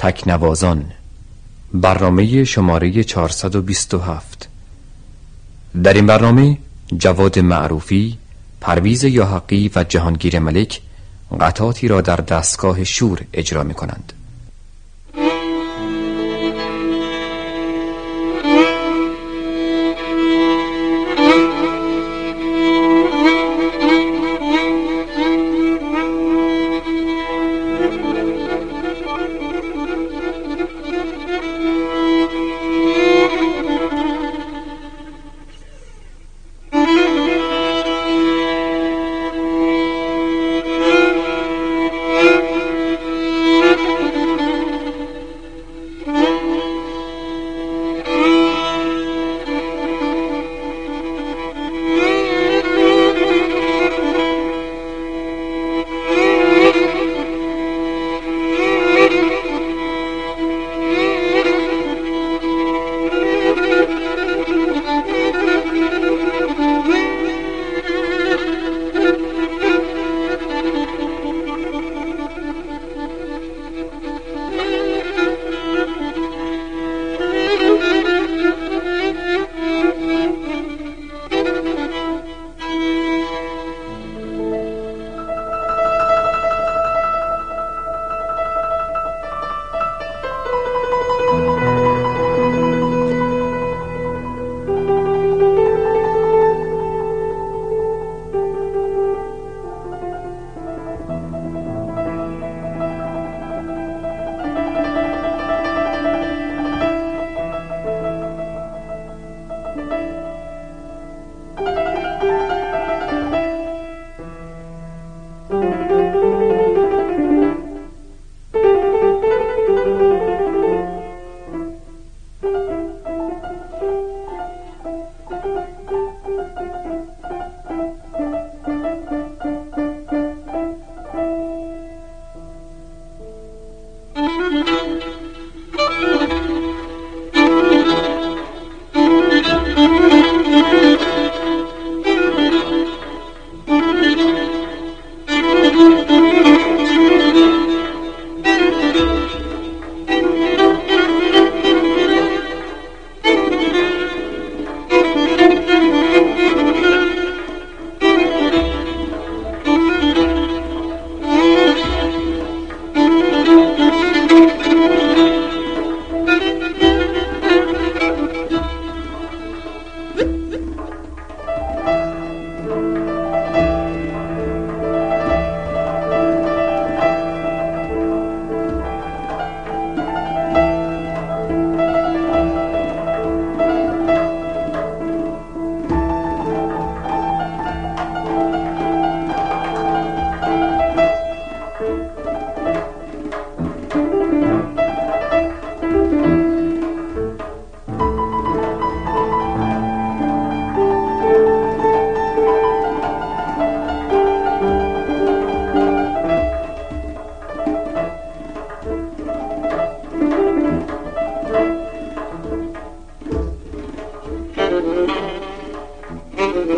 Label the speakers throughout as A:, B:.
A: تکنوازان. برنامه شماره 427 در این برنامه جواد معروفی پرویز یاحقی و جهانگیر ملک قطعاتی را در دستگاه شور اجرا می کنند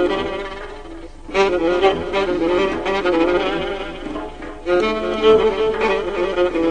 B: Thank you.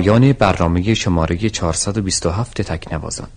A: پایان برنامه شماره 427 تکنوازان.